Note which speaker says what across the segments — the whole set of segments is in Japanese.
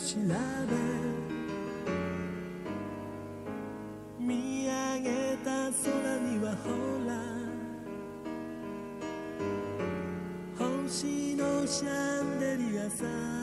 Speaker 1: 調べ見上げた空にはほら星のシャンデリアさ。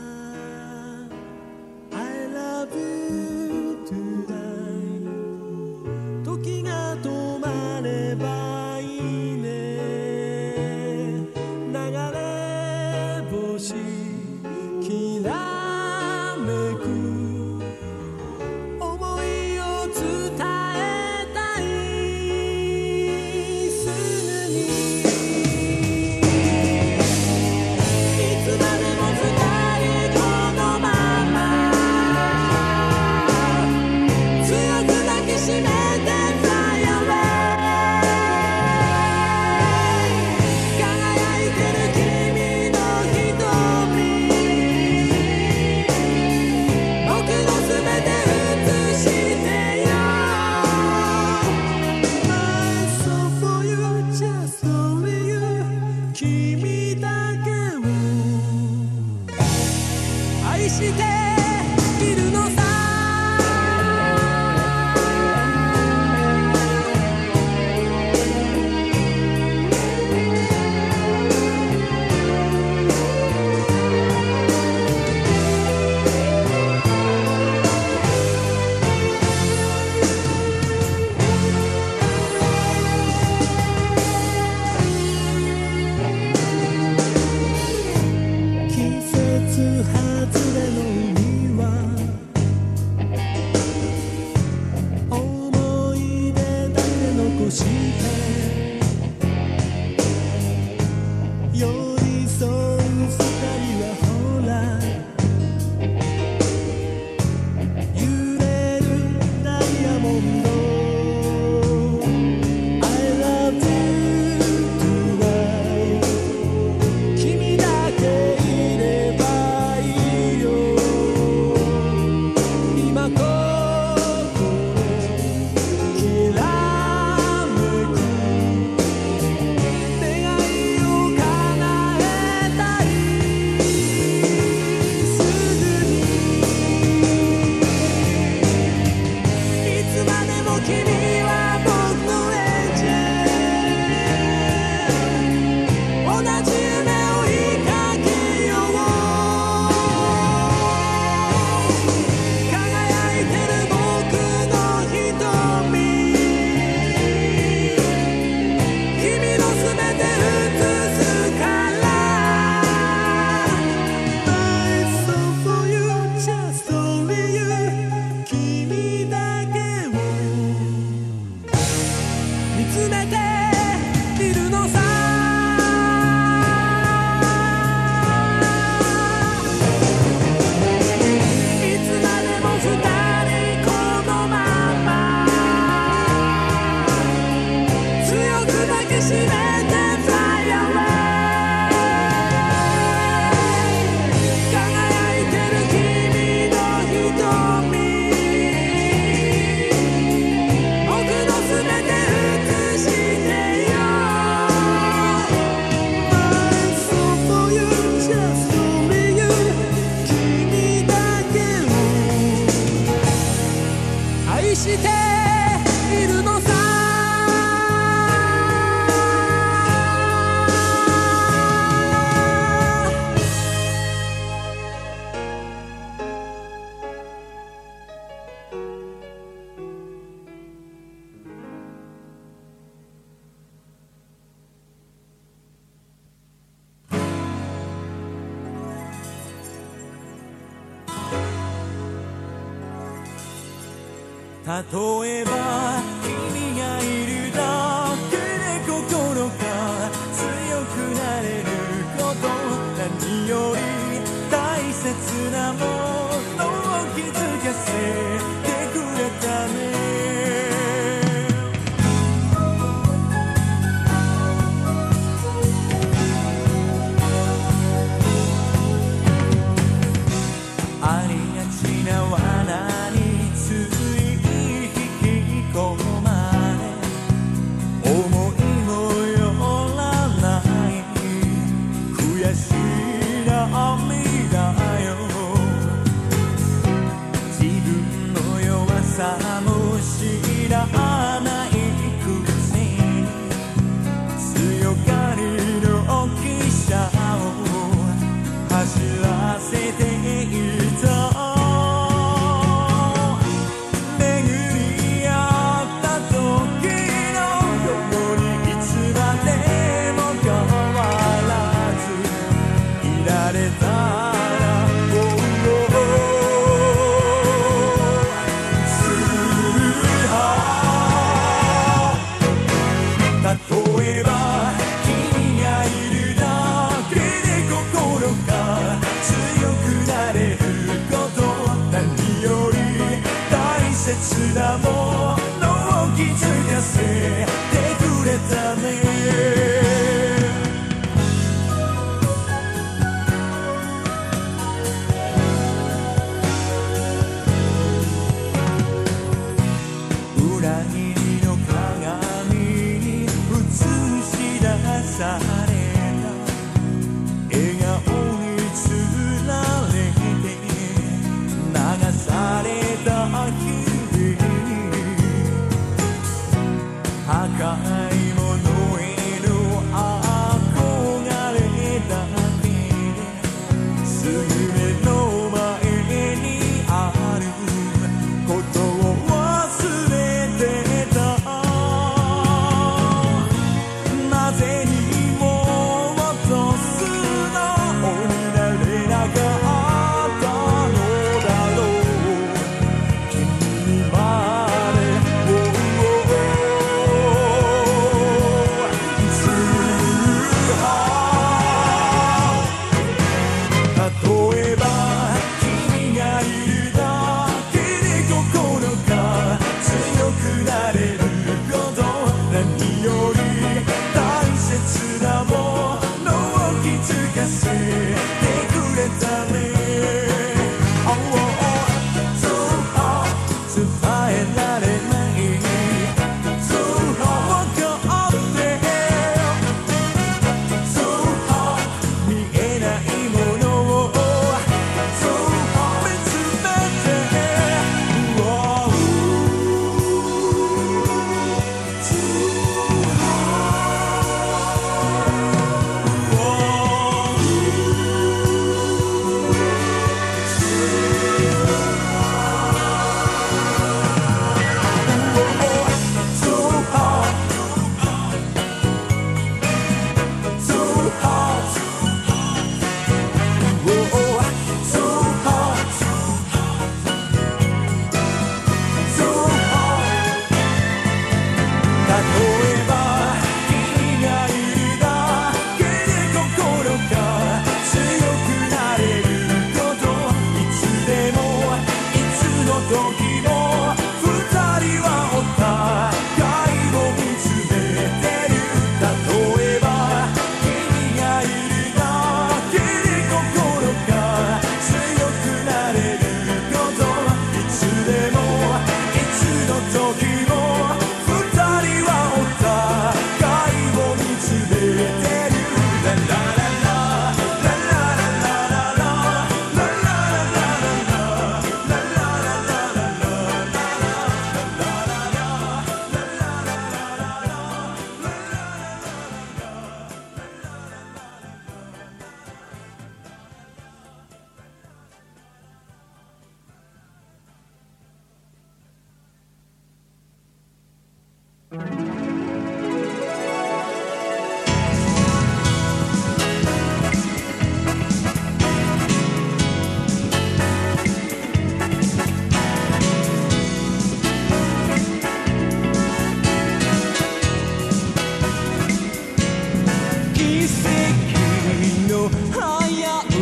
Speaker 1: 跡の早起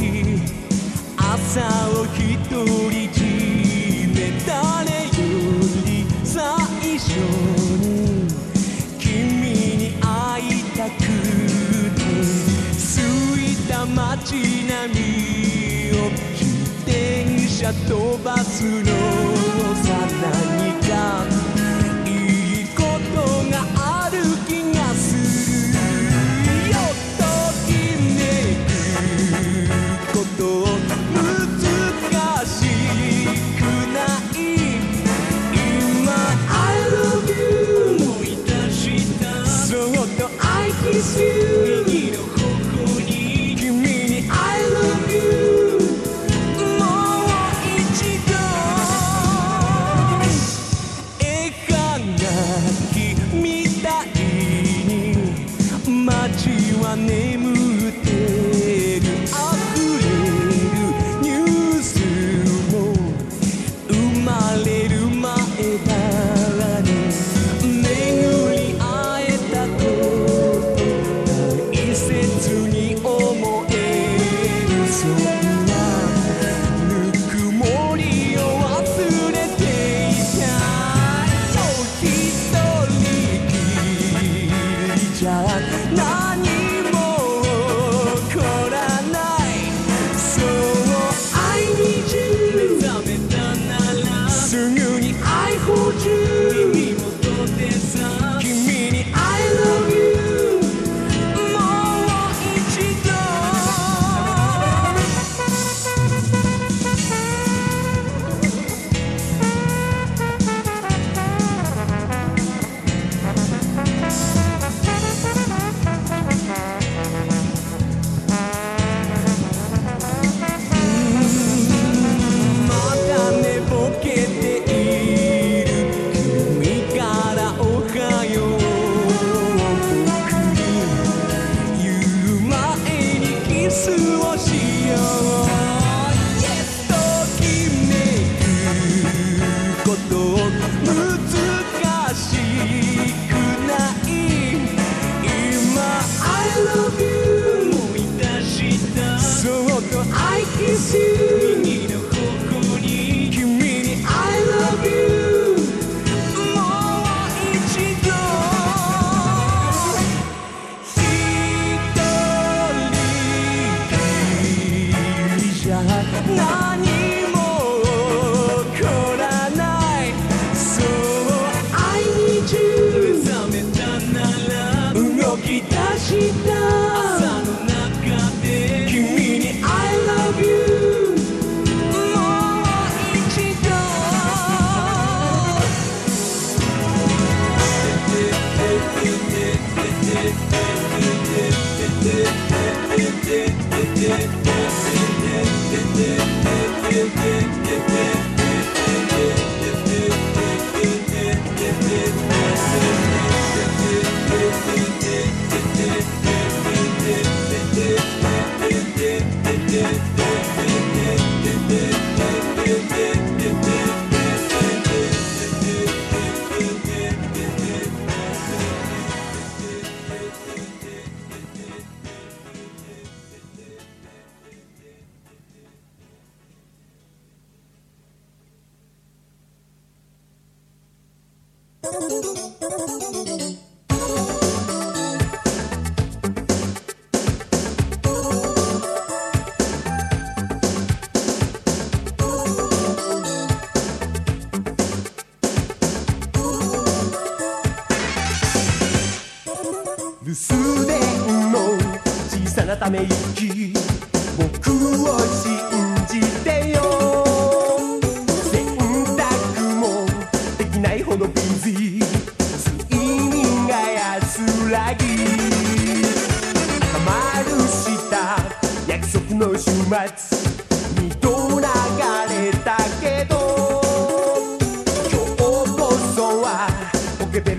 Speaker 1: き。朝を一人決め誰より最初に。君に会いたくてすいた街並みを自転車飛ばすのさ。
Speaker 2: ない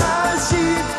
Speaker 2: mas de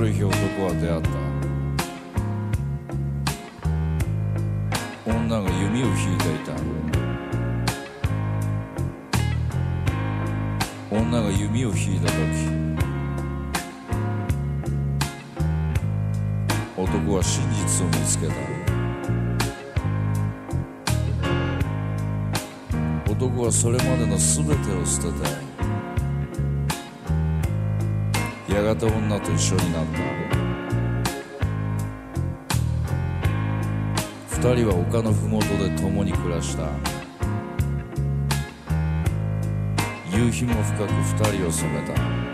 Speaker 2: る日
Speaker 3: 男は出会った。女が弓を引いていた。女が弓を引いた時男は真実を見つけた。男はそれまでの全てを捨ててやがて女と一緒になった。二人は丘の麓で共に暮らした。夕日も深く二人を染めた。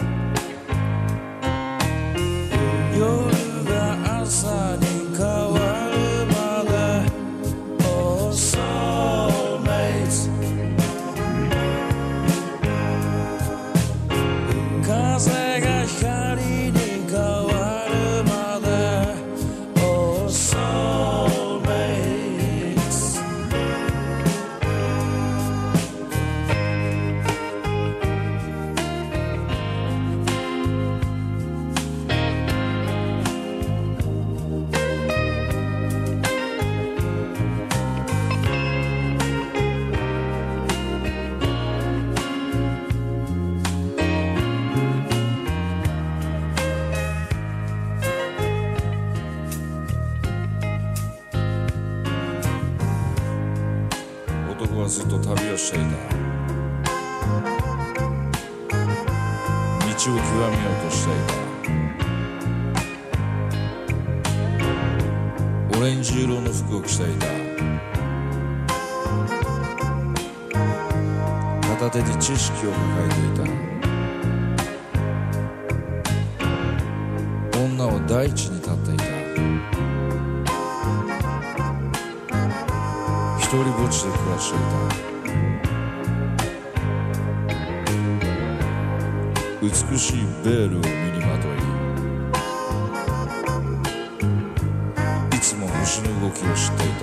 Speaker 3: 片手に知識を抱えていた女は大地に立っていた。一人ぼっちで暮らしていた。美しいベールを身にまとい。いつも虫の動きを知っていた。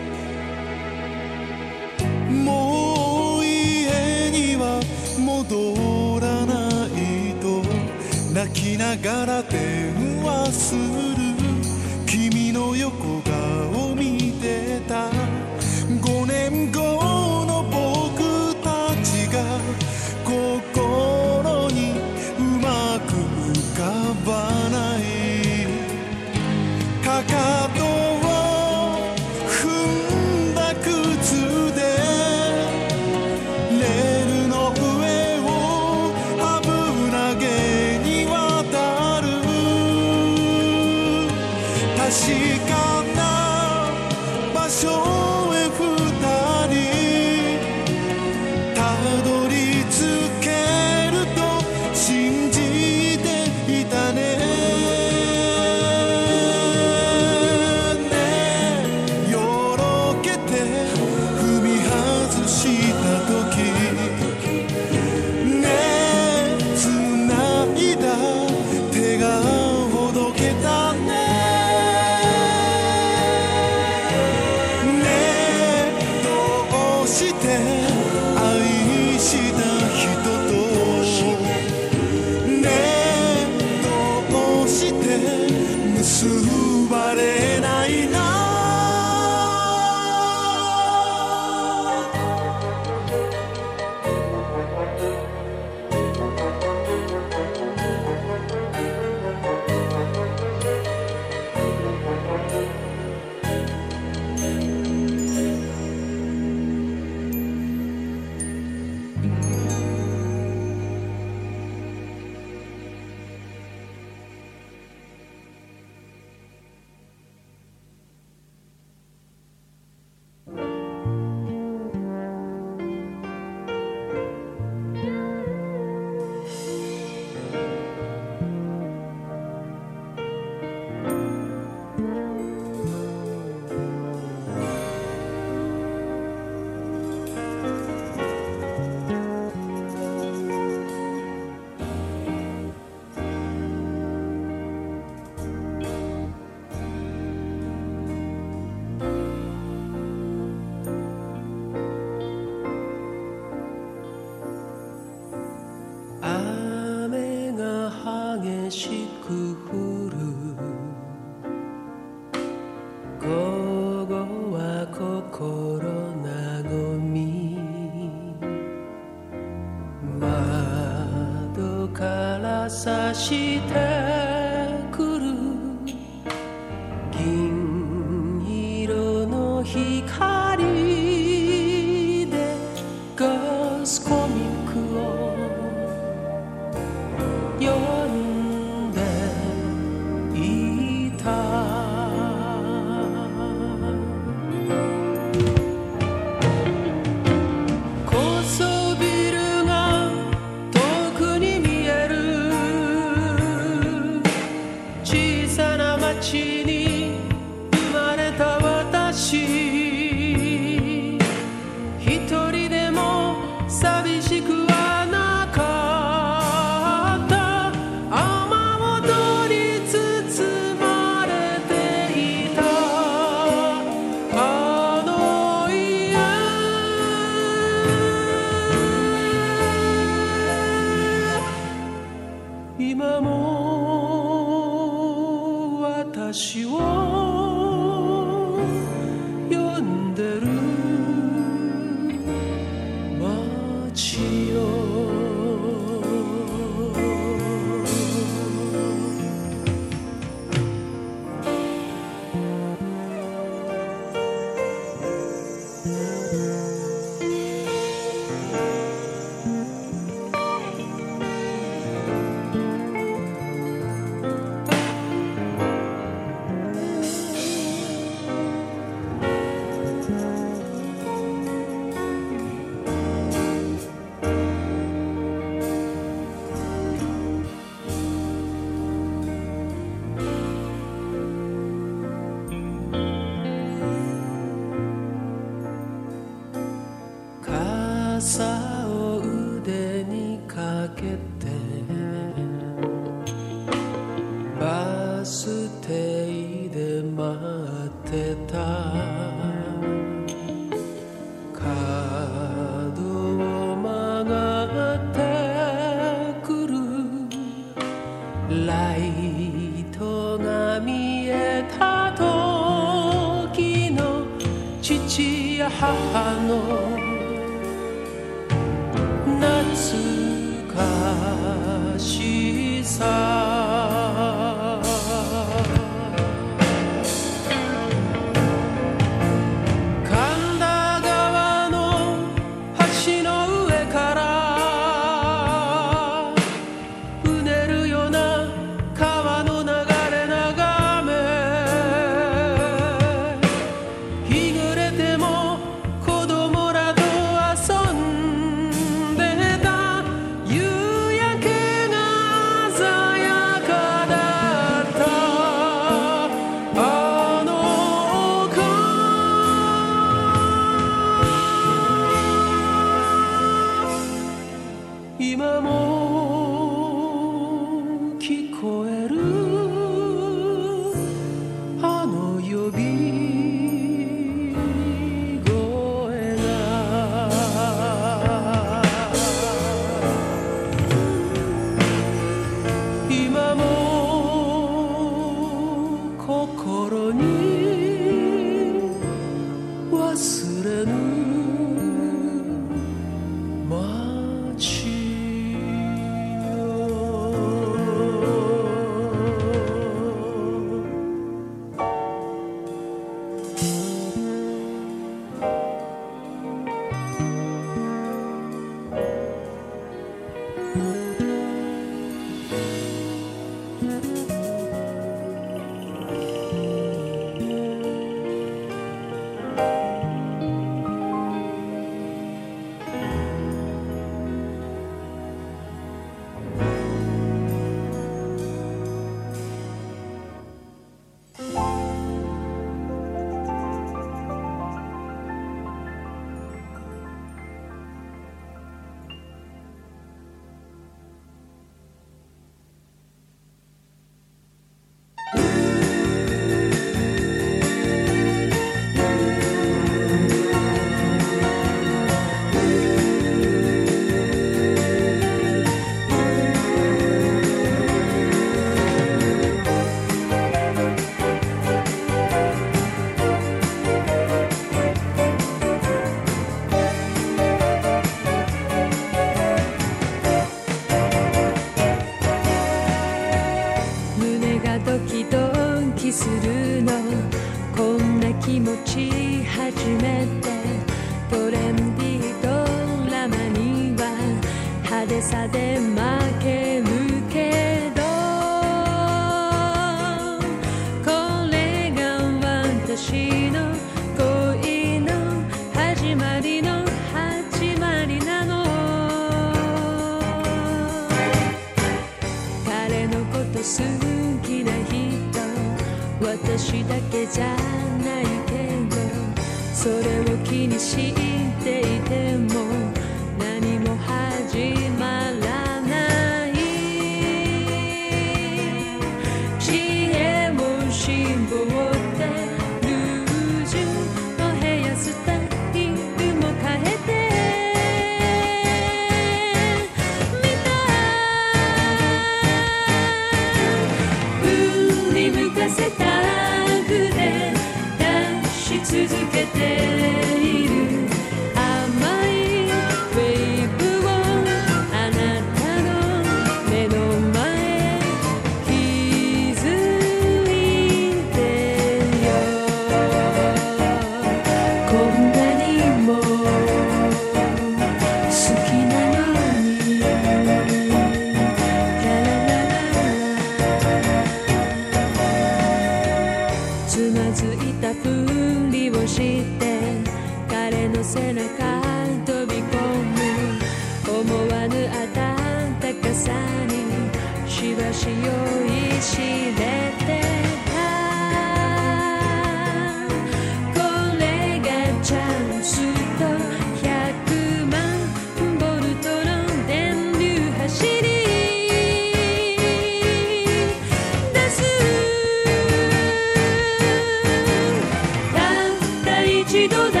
Speaker 1: 一
Speaker 4: 度だ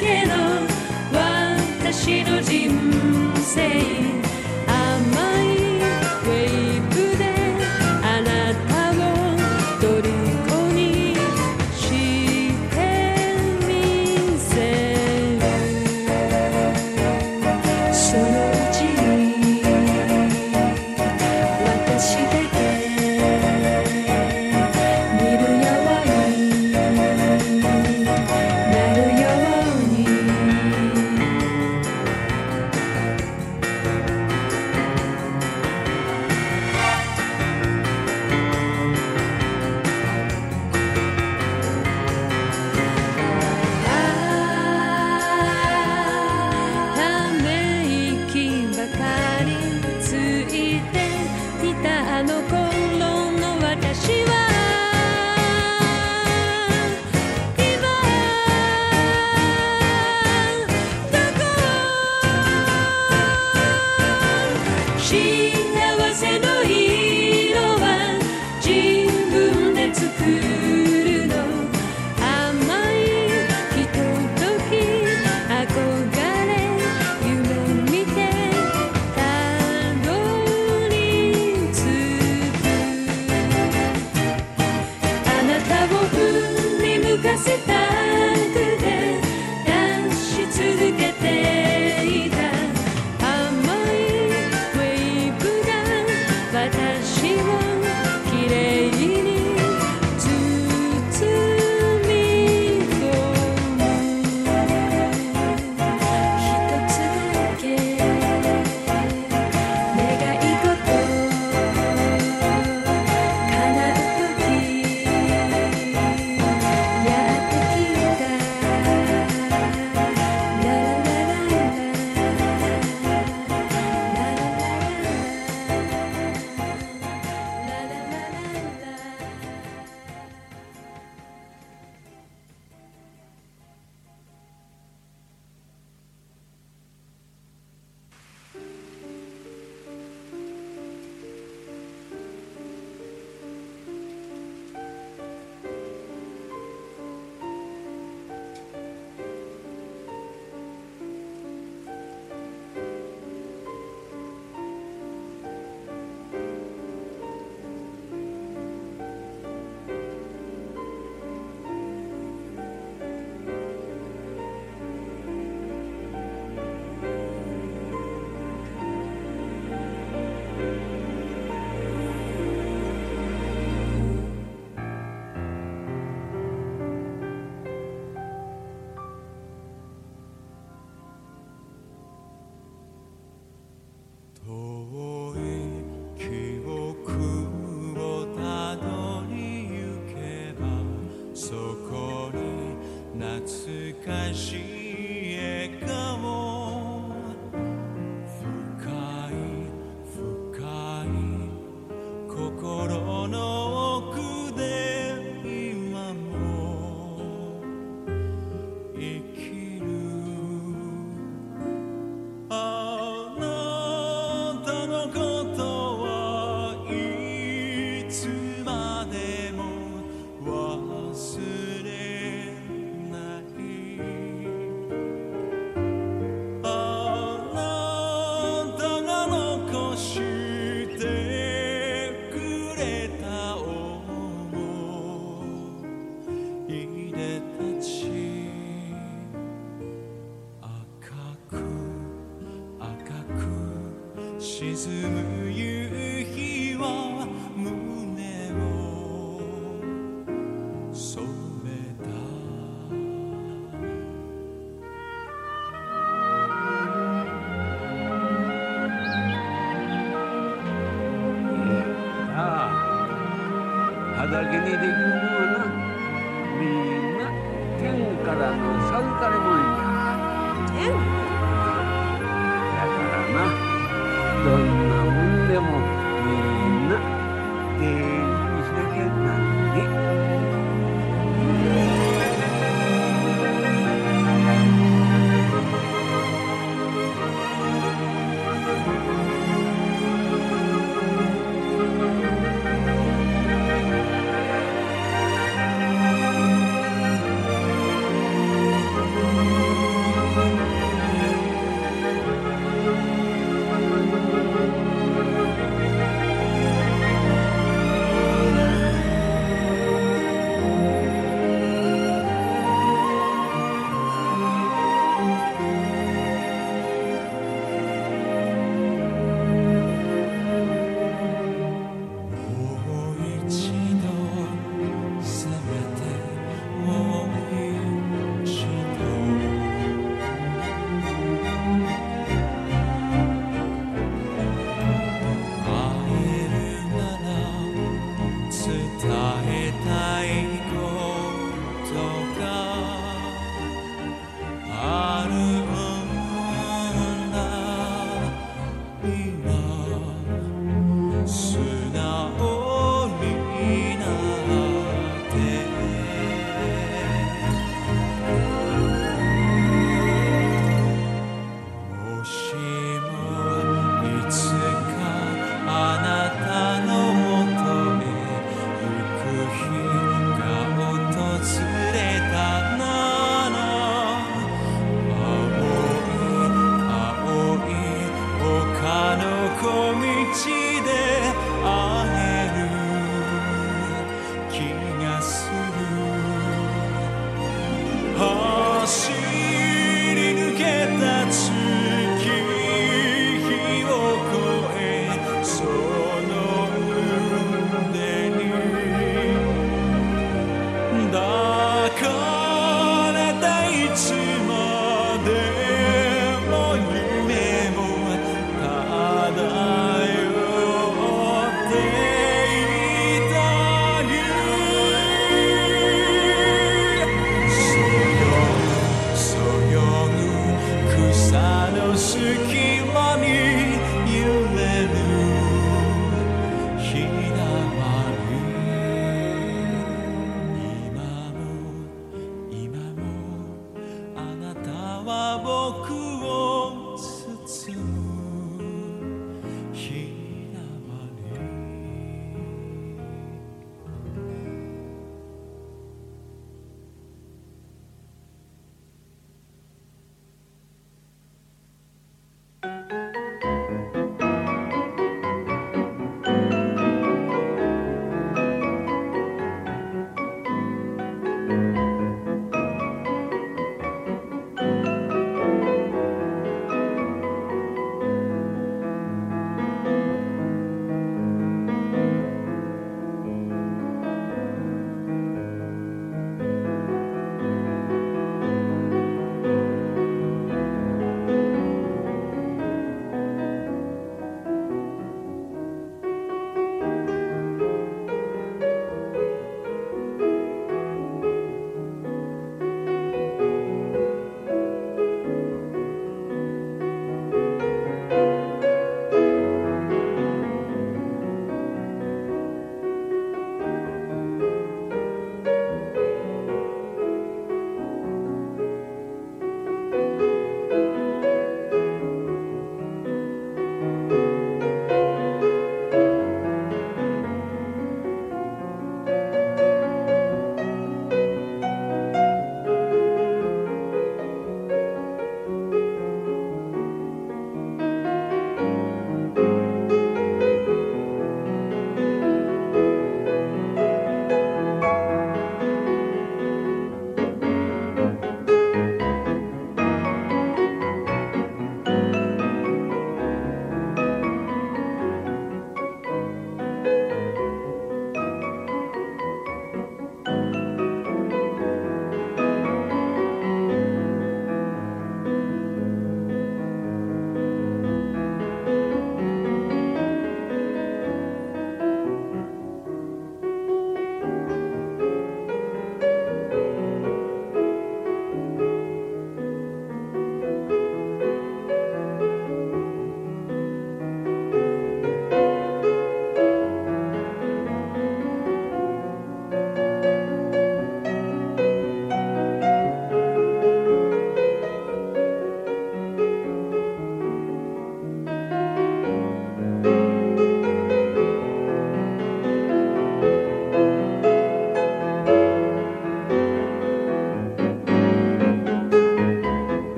Speaker 4: けの私の人生